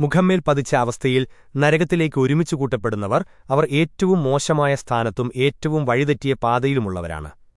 മുഖമ്മേൽ പതിച്ച അവസ്ഥയിൽ നരകത്തിലേക്ക് ഒരുമിച്ചു കൂട്ടപ്പെടുന്നവർ അവർ ഏറ്റവും മോശമായ സ്ഥാനത്തും ഏറ്റവും വഴിതെറ്റിയ പാതയിലുമുള്ളവരാണ്.